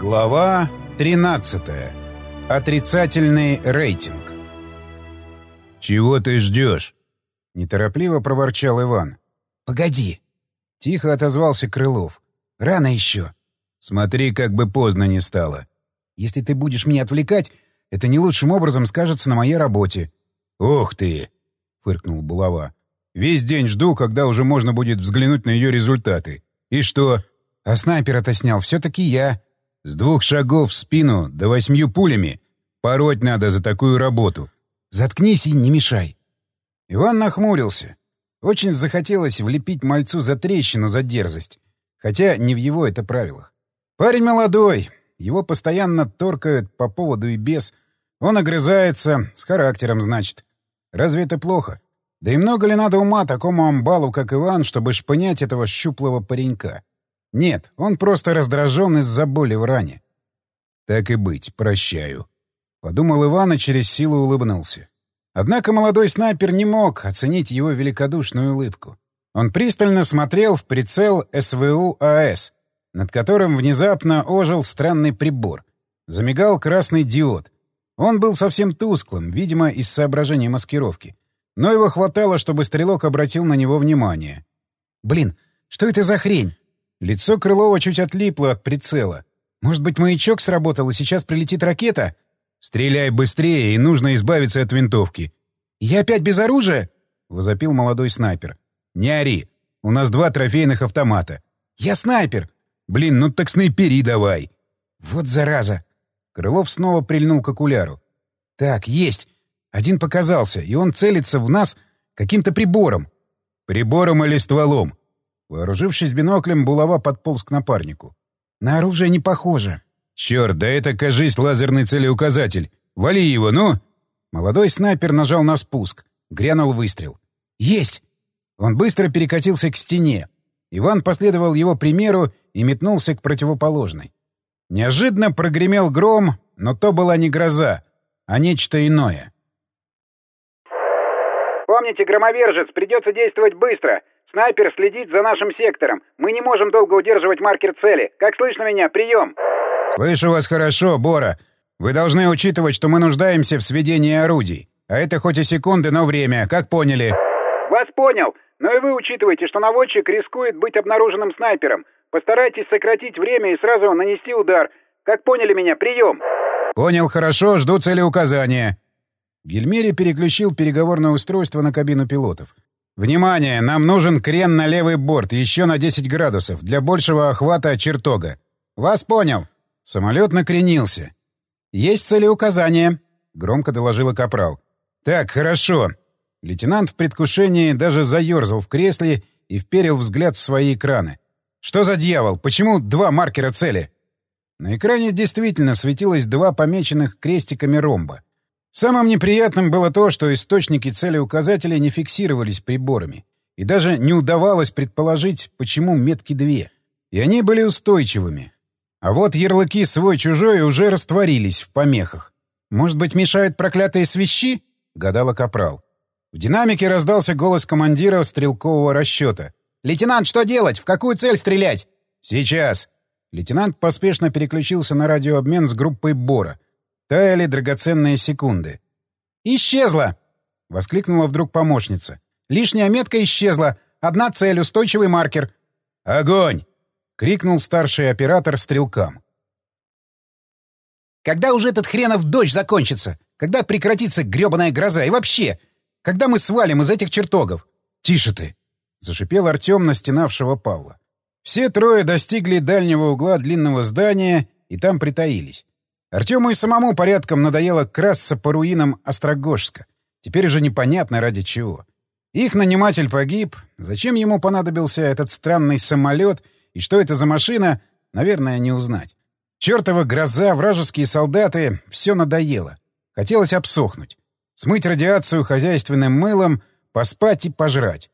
Глава 13. Отрицательный рейтинг. «Чего ты ждешь?» — неторопливо проворчал Иван. «Погоди!» — тихо отозвался Крылов. «Рано еще!» «Смотри, как бы поздно не стало!» «Если ты будешь меня отвлекать, это не лучшим образом скажется на моей работе». «Ух ты!» — фыркнул Булава. «Весь день жду, когда уже можно будет взглянуть на ее результаты. И что?» «А снайпера-то снял все-таки я». С двух шагов в спину до восьмью пулями. Пороть надо за такую работу. Заткнись и не мешай. Иван нахмурился. Очень захотелось влепить мальцу за трещину за дерзость. Хотя не в его это правилах. Парень молодой. Его постоянно торкают по поводу и без. Он огрызается, с характером, значит. Разве это плохо? Да и много ли надо ума такому амбалу, как Иван, чтобы шпынять этого щуплого паренька? Нет, он просто раздражен из-за боли в ране. «Так и быть, прощаю», — подумал Иван и через силу улыбнулся. Однако молодой снайпер не мог оценить его великодушную улыбку. Он пристально смотрел в прицел СВУ-АС, над которым внезапно ожил странный прибор. Замигал красный диод. Он был совсем тусклым, видимо, из соображения маскировки. Но его хватало, чтобы стрелок обратил на него внимание. «Блин, что это за хрень?» Лицо Крылова чуть отлипло от прицела. Может быть, маячок сработал, и сейчас прилетит ракета? «Стреляй быстрее, и нужно избавиться от винтовки». «Я опять без оружия?» — возопил молодой снайпер. «Не ори. У нас два трофейных автомата». «Я снайпер!» «Блин, ну так снайпери давай!» «Вот зараза!» Крылов снова прильнул к окуляру. «Так, есть. Один показался, и он целится в нас каким-то прибором». «Прибором или стволом?» Вооружившись биноклем, булава подполз к напарнику. «На оружие не похоже». «Черт, да это, кажись, лазерный целеуказатель. Вали его, ну!» Молодой снайпер нажал на спуск. Грянул выстрел. «Есть!» Он быстро перекатился к стене. Иван последовал его примеру и метнулся к противоположной. Неожиданно прогремел гром, но то была не гроза, а нечто иное. «Помните, громовержец, придется действовать быстро. Снайпер следит за нашим сектором. Мы не можем долго удерживать маркер цели. Как слышно меня? Прием!» «Слышу вас хорошо, Бора. Вы должны учитывать, что мы нуждаемся в сведении орудий. А это хоть и секунды, но время. Как поняли?» «Вас понял. Но и вы учитывайте, что наводчик рискует быть обнаруженным снайпером. Постарайтесь сократить время и сразу нанести удар. Как поняли меня? Прием!» «Понял хорошо. Жду целеуказания». Гельмери переключил переговорное устройство на кабину пилотов. «Внимание! Нам нужен крен на левый борт, еще на 10 градусов, для большего охвата чертога. Вас понял!» Самолет накренился. «Есть целеуказание», — громко доложила Капрал. «Так, хорошо». Лейтенант в предвкушении даже заерзал в кресле и вперил взгляд в свои экраны. «Что за дьявол? Почему два маркера цели?» На экране действительно светилось два помеченных крестиками ромба. Самым неприятным было то, что источники целеуказателей не фиксировались приборами. И даже не удавалось предположить, почему метки две. И они были устойчивыми. А вот ярлыки «свой-чужой» уже растворились в помехах. «Может быть, мешают проклятые свищи?» — гадала Капрал. В динамике раздался голос командира стрелкового расчета. «Лейтенант, что делать? В какую цель стрелять?» «Сейчас!» Лейтенант поспешно переключился на радиообмен с группой Бора — Таяли драгоценные секунды. «Исчезла!» — воскликнула вдруг помощница. «Лишняя метка исчезла. Одна цель, устойчивый маркер». «Огонь!» — крикнул старший оператор стрелкам. «Когда уже этот хренов дождь закончится? Когда прекратится грёбаная гроза? И вообще, когда мы свалим из этих чертогов?» «Тише ты!» — зашипел Артем на стенавшего Павла. Все трое достигли дальнего угла длинного здания и там притаились. Артему и самому порядком надоело красться по руинам Острогожска. Теперь уже непонятно ради чего. Их наниматель погиб. Зачем ему понадобился этот странный самолет и что это за машина, наверное, не узнать. Чёртова гроза, вражеские солдаты — все надоело. Хотелось обсохнуть. Смыть радиацию хозяйственным мылом, поспать и пожрать.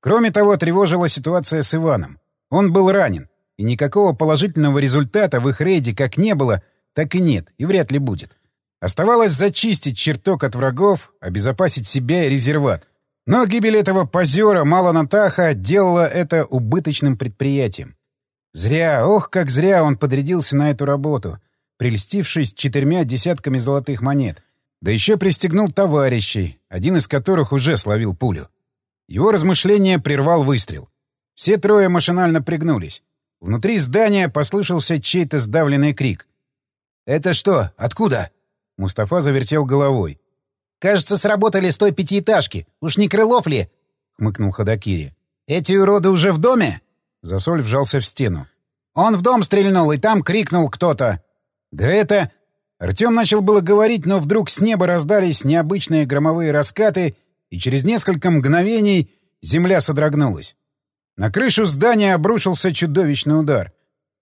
Кроме того, тревожила ситуация с Иваном. Он был ранен, и никакого положительного результата в их рейде как не было, так и нет, и вряд ли будет. Оставалось зачистить чертог от врагов, обезопасить себя и резерват. Но гибель этого позера Мала Натаха делала это убыточным предприятием. Зря, ох, как зря он подрядился на эту работу, прельстившись четырьмя десятками золотых монет. Да еще пристегнул товарищей, один из которых уже словил пулю. Его размышление прервал выстрел. Все трое машинально пригнулись. Внутри здания послышался чей-то сдавленный крик. «Это что? Откуда?» Мустафа завертел головой. «Кажется, сработали с той пятиэтажки. Уж не Крылов ли?» — хмыкнул Ходокири. «Эти уроды уже в доме?» Засоль вжался в стену. «Он в дом стрельнул, и там крикнул кто-то». «Да это...» Артем начал было говорить, но вдруг с неба раздались необычные громовые раскаты, и через несколько мгновений земля содрогнулась. На крышу здания обрушился чудовищный удар.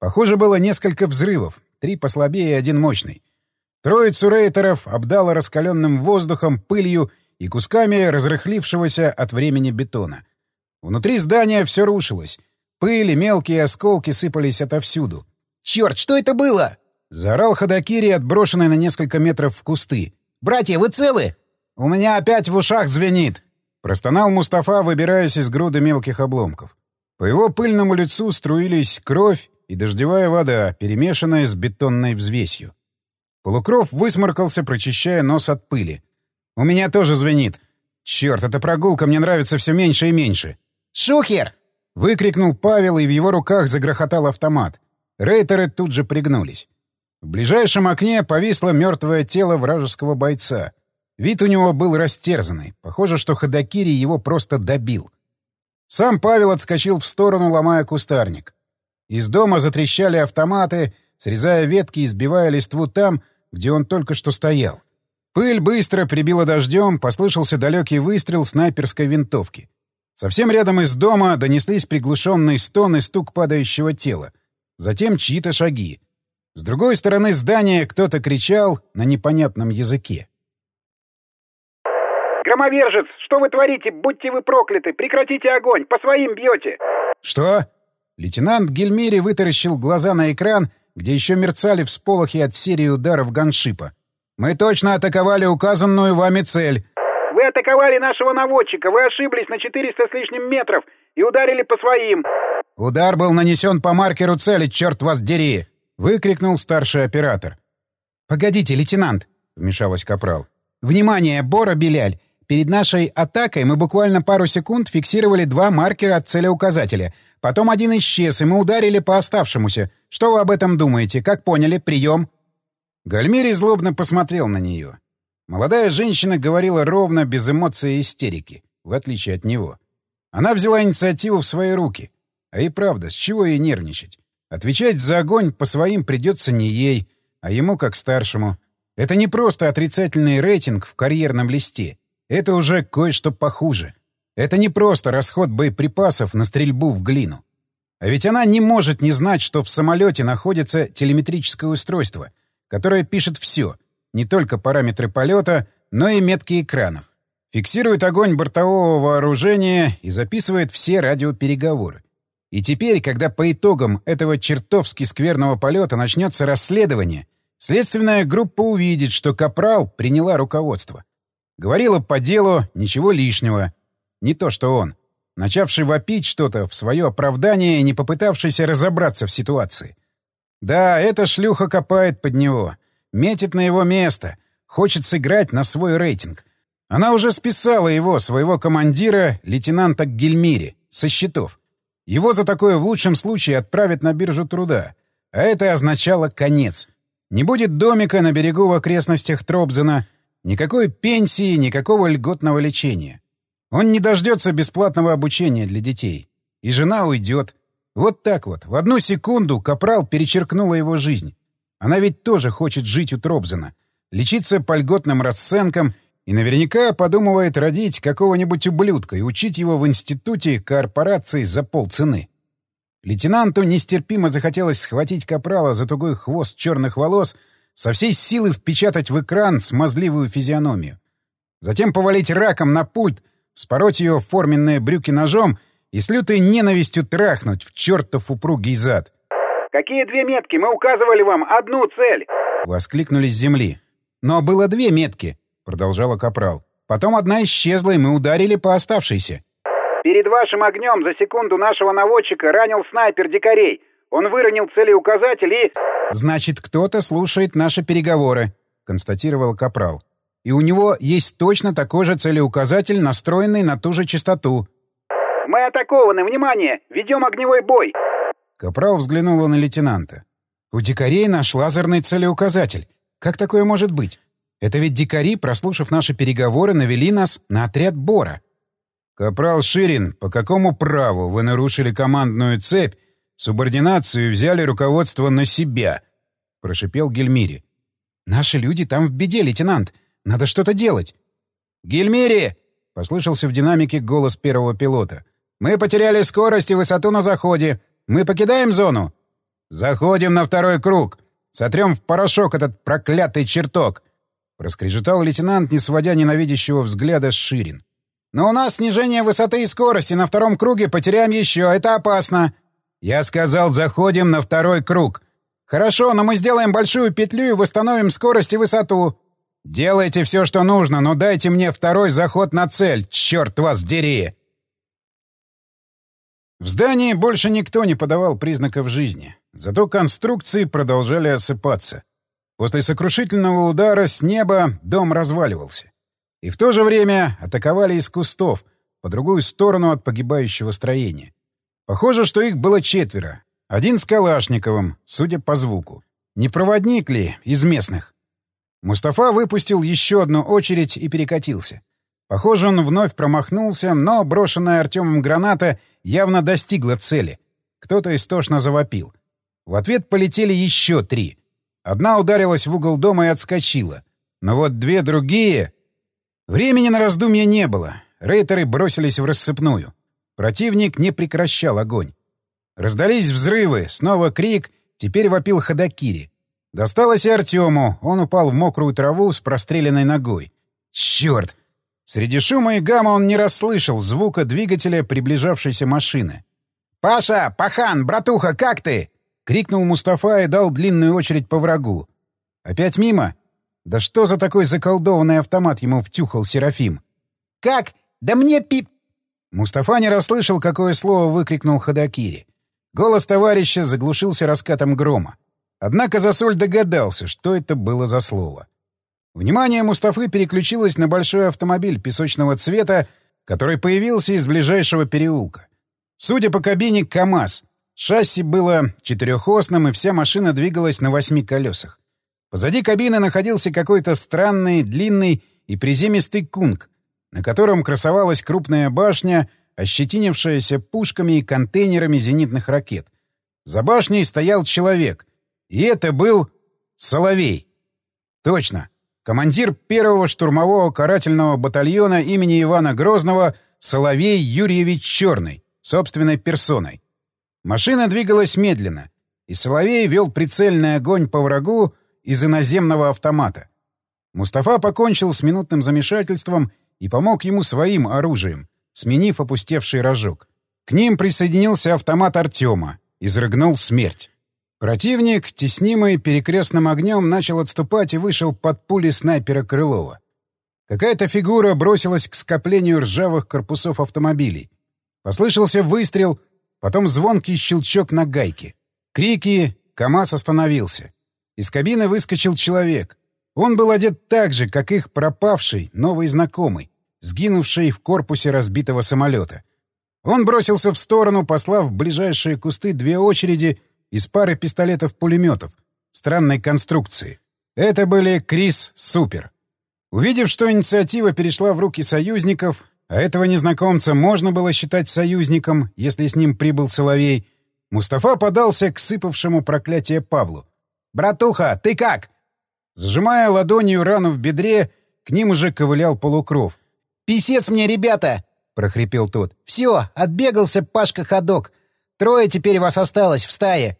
Похоже, было несколько взрывов, три послабее и один мощный. Троицу рейтеров обдало раскаленным воздухом, пылью и кусками разрыхлившегося от времени бетона. Внутри здания все рушилось. Пыль и мелкие осколки сыпались отовсюду. «Черт, что это было?» — заорал Ходокири, отброшенный на несколько метров в кусты. «Братья, вы целы?» «У меня опять в ушах звенит!» — простонал Мустафа, выбираясь из груды мелких обломков. По его пыльному лицу струились кровь и дождевая вода, перемешанная с бетонной взвесью. Полукров высморкался, прочищая нос от пыли. «У меня тоже звенит. Черт, эта прогулка мне нравится все меньше и меньше». «Шухер!» — выкрикнул Павел, и в его руках загрохотал автомат. Рейтеры тут же пригнулись. В ближайшем окне повисло мертвое тело вражеского бойца. Вид у него был растерзанный. Похоже, что Ходокири его просто добил. Сам Павел отскочил в сторону, ломая кустарник. Из дома затрещали автоматы, срезая ветки и сбивая листву там, где он только что стоял. Пыль быстро прибила дождем, послышался далекий выстрел снайперской винтовки. Совсем рядом из дома донеслись приглушенный стон и стук падающего тела. Затем чьи-то шаги. С другой стороны здания кто-то кричал на непонятном языке. «Громовержец, что вы творите? Будьте вы прокляты! Прекратите огонь! По своим бьете!» «Что?» Лейтенант Гельмери вытаращил глаза на экран, где еще мерцали всполохи от серии ударов ганшипа. «Мы точно атаковали указанную вами цель». «Вы атаковали нашего наводчика, вы ошиблись на 400 с лишним метров и ударили по своим». «Удар был нанесен по маркеру цели, черт вас дери!» — выкрикнул старший оператор. «Погодите, лейтенант!» — вмешалась Капрал. «Внимание, Бора Беляль! Перед нашей атакой мы буквально пару секунд фиксировали два маркера от целеуказателя. Потом один исчез, и мы ударили по оставшемуся. Что вы об этом думаете? Как поняли? Прием!» Гальмери злобно посмотрел на нее. Молодая женщина говорила ровно, без эмоций и истерики, в отличие от него. Она взяла инициативу в свои руки. А и правда, с чего ей нервничать? Отвечать за огонь по своим придется не ей, а ему как старшему. Это не просто отрицательный рейтинг в карьерном листе. Это уже кое-что похуже. Это не просто расход боеприпасов на стрельбу в глину. А ведь она не может не знать, что в самолете находится телеметрическое устройство, которое пишет все, не только параметры полета, но и метки экранов. Фиксирует огонь бортового вооружения и записывает все радиопереговоры. И теперь, когда по итогам этого чертовски скверного полета начнется расследование, следственная группа увидит, что Капрал приняла руководство. Говорила по делу, ничего лишнего. Не то что он, начавший вопить что-то в свое оправдание и не попытавшийся разобраться в ситуации. Да, эта шлюха копает под него, метит на его место, хочет сыграть на свой рейтинг. Она уже списала его, своего командира, лейтенанта Гельмири, со счетов. Его за такое в лучшем случае отправят на биржу труда. А это означало конец. Не будет домика на берегу в окрестностях Тробзена, никакой пенсии, никакого льготного лечения. Он не дождется бесплатного обучения для детей. И жена уйдет. Вот так вот, в одну секунду Капрал перечеркнула его жизнь. Она ведь тоже хочет жить у Тробзена, лечиться по льготным расценкам — и наверняка подумывает родить какого-нибудь ублюдка и учить его в институте корпорации за полцены. Лейтенанту нестерпимо захотелось схватить капрала за тугой хвост черных волос, со всей силы впечатать в экран смазливую физиономию. Затем повалить раком на пульт, спороть ее форменные брюки ножом и с лютой ненавистью трахнуть в чертов упругий зад. «Какие две метки? Мы указывали вам одну цель!» — воскликнули с земли. «Но было две метки продолжала Капрал. «Потом одна исчезла, и мы ударили по оставшейся». «Перед вашим огнем за секунду нашего наводчика ранил снайпер дикарей. Он выронил целеуказатель и... «Значит, кто-то слушает наши переговоры», — констатировал Капрал. «И у него есть точно такой же целеуказатель, настроенный на ту же частоту». «Мы атакованы! Внимание! Ведем огневой бой!» Капрал взглянула на лейтенанта. «У дикарей наш лазерный целеуказатель. Как такое может быть? Это ведь дикари, прослушав наши переговоры, навели нас на отряд Бора». «Капрал Ширин, по какому праву вы нарушили командную цепь, субординацию и взяли руководство на себя?» — прошипел Гельмири. «Наши люди там в беде, лейтенант. Надо что-то делать». «Гельмири!» — послышался в динамике голос первого пилота. «Мы потеряли скорость и высоту на заходе. Мы покидаем зону?» «Заходим на второй круг. Сотрем в порошок этот проклятый чертог!» — проскрежетал лейтенант, не сводя ненавидящего взгляда с Ширин. «Но у нас снижение высоты и скорости. На втором круге потеряем еще. Это опасно!» «Я сказал, заходим на второй круг!» «Хорошо, но мы сделаем большую петлю и восстановим скорость и высоту!» «Делайте все, что нужно, но дайте мне второй заход на цель, черт вас дери!» В здании больше никто не подавал признаков жизни. Зато конструкции продолжали осыпаться. После сокрушительного удара с неба дом разваливался. И в то же время атаковали из кустов, по другую сторону от погибающего строения. Похоже, что их было четверо. Один с Калашниковым, судя по звуку. Не проводник ли из местных? Мустафа выпустил еще одну очередь и перекатился. Похоже, он вновь промахнулся, но брошенная Артемом граната явно достигла цели. Кто-то истошно завопил. В ответ полетели еще три. Одна ударилась в угол дома и отскочила. Но вот две другие... Времени на раздумья не было. Рейтеры бросились в рассыпную. Противник не прекращал огонь. Раздались взрывы, снова крик, теперь вопил Ходокири. Досталось и Артему, он упал в мокрую траву с простреленной ногой. Черт! Среди шума и гамма он не расслышал звука двигателя приближавшейся машины. «Паша! Пахан! Братуха, как ты?» — крикнул Мустафа и дал длинную очередь по врагу. «Опять мимо? Да что за такой заколдованный автомат ему втюхал Серафим?» «Как? Да мне пип...» Мустафа не расслышал, какое слово выкрикнул Ходокири. Голос товарища заглушился раскатом грома. Однако Засоль догадался, что это было за слово. Внимание Мустафы переключилось на большой автомобиль песочного цвета, который появился из ближайшего переулка. Судя по кабине, КАМАЗ. Шасси было четырехосным, и вся машина двигалась на восьми колесах. Позади кабины находился какой-то странный, длинный и приземистый кунг, на котором красовалась крупная башня, ощетинившаяся пушками и контейнерами зенитных ракет. За башней стоял человек, и это был Соловей. Точно. Командир первого штурмового карательного батальона имени Ивана Грозного Соловей Юрьевич Черный, собственной персоной. Машина двигалась медленно, и Соловей вел прицельный огонь по врагу из иноземного автомата. Мустафа покончил с минутным замешательством и помог ему своим оружием, сменив опустевший рожок. К ним присоединился автомат Артема, изрыгнул смерть. Противник, теснимый перекрестным огнем, начал отступать и вышел под пули снайпера Крылова. Какая-то фигура бросилась к скоплению ржавых корпусов автомобилей. Послышался выстрел, потом звонкий щелчок на гайке. Крики, КамАЗ остановился. Из кабины выскочил человек. Он был одет так же, как их пропавший, новый знакомый, сгинувший в корпусе разбитого самолета. Он бросился в сторону, послав в ближайшие кусты две очереди — из пары пистолетов-пулеметов странной конструкции. Это были Крис Супер. Увидев, что инициатива перешла в руки союзников, а этого незнакомца можно было считать союзником, если с ним прибыл Соловей, Мустафа подался к сыпавшему проклятие Павлу. «Братуха, ты как?» Зажимая ладонью рану в бедре, к ним уже ковылял полукров. «Писец мне, ребята!» — прохрипел тот. «Все, отбегался Пашка-ходок. Трое теперь вас осталось в стае.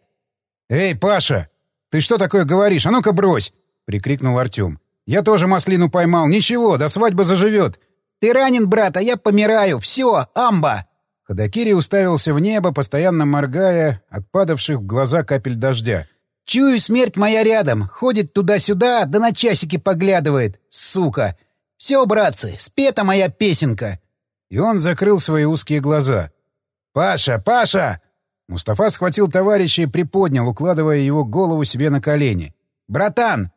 «Эй, Паша! Ты что такое говоришь? А ну-ка брось!» — прикрикнул Артем. «Я тоже маслину поймал. Ничего, до свадьбы заживет!» «Ты ранен, брат, а я помираю. Все, амба!» Ходокири уставился в небо, постоянно моргая от падавших в глаза капель дождя. «Чую, смерть моя рядом. Ходит туда-сюда, да на часики поглядывает. Сука! Все, братцы, спета моя песенка!» И он закрыл свои узкие глаза. «Паша, Паша!» Мустафа схватил товарища и приподнял, укладывая его голову себе на колени. «Братан!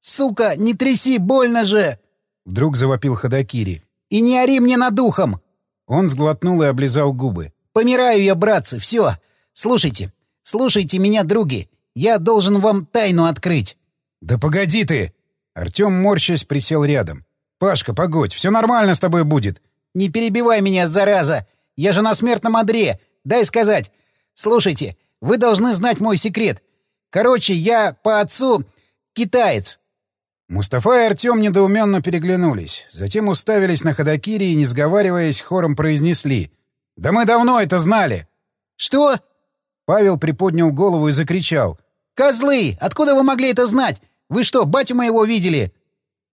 Сука, не тряси, больно же!» Вдруг завопил Ходокири. «И не ори мне над ухом!» Он сглотнул и облизал губы. «Помираю я, братцы, все! Слушайте, слушайте меня, други! Я должен вам тайну открыть!» «Да погоди ты!» Артем, морщась, присел рядом. «Пашка, погодь, все нормально с тобой будет!» «Не перебивай меня, зараза! Я же на смертном одре! Дай сказать! Слушайте, вы должны знать мой секрет. Короче, я по отцу китаец. Мустафа и Артем недоуменно переглянулись, затем уставились на Ходокири и, не сговариваясь, хором произнесли. «Да мы давно это знали!» «Что?» Павел приподнял голову и закричал. «Козлы! Откуда вы могли это знать? Вы что, батю моего видели?»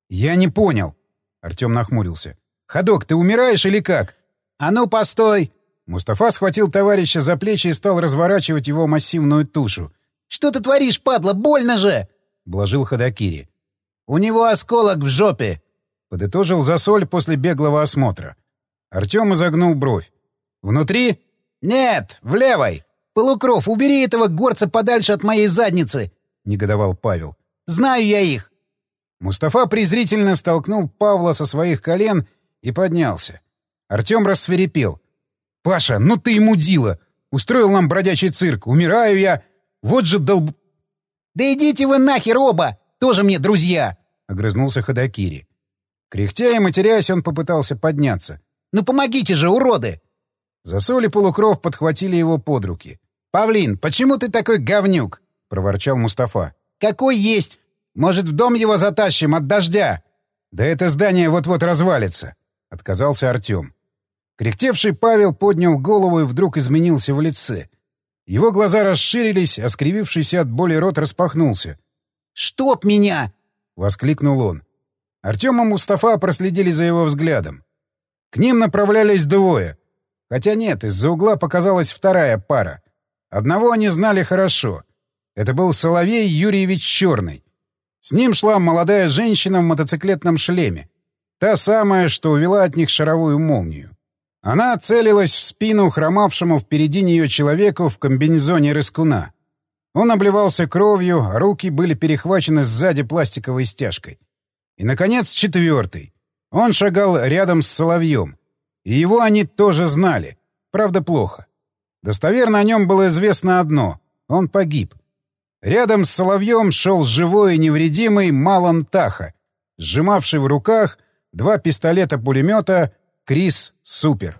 «Я не понял». Артем нахмурился. «Ходок, ты умираешь или как?» «А ну, постой!» Мустафа схватил товарища за плечи и стал разворачивать его массивную тушу. «Что ты творишь, падла? Больно же!» — блажил Ходокири. «У него осколок в жопе!» — подытожил Засоль после беглого осмотра. Артем изогнул бровь. «Внутри?» «Нет, в левой! Полукров, убери этого горца подальше от моей задницы!» — негодовал Павел. «Знаю я их!» Мустафа презрительно столкнул Павла со своих колен и поднялся. Артем рассверепел. «Паша, ну ты и мудила! Устроил нам бродячий цирк! Умираю я! Вот же долб...» «Да идите вы нахер оба! Тоже мне друзья!» — огрызнулся Ходокири. Кряхтя и матерясь, он попытался подняться. «Ну помогите же, уроды!» Засоли полукров подхватили его под руки. «Павлин, почему ты такой говнюк?» — проворчал Мустафа. «Какой есть! Может, в дом его затащим от дождя?» «Да это здание вот-вот развалится!» — отказался Артем. Кряхтевший Павел поднял голову и вдруг изменился в лице. Его глаза расширились, а скривившийся от боли рот распахнулся. «Чтоб меня!» — воскликнул он. Артем и Мустафа проследили за его взглядом. К ним направлялись двое. Хотя нет, из-за угла показалась вторая пара. Одного они знали хорошо. Это был Соловей Юрьевич Черный. С ним шла молодая женщина в мотоциклетном шлеме. Та самая, что увела от них шаровую молнию. Она целилась в спину хромавшему впереди нее человеку в комбинезоне рыскуна. Он обливался кровью, а руки были перехвачены сзади пластиковой стяжкой. И, наконец, четвертый. Он шагал рядом с Соловьем. И его они тоже знали. Правда, плохо. Достоверно о нем было известно одно — он погиб. Рядом с Соловьем шел живой и невредимый Малон Таха, сжимавший в руках два пистолета-пулемета Крис Супер.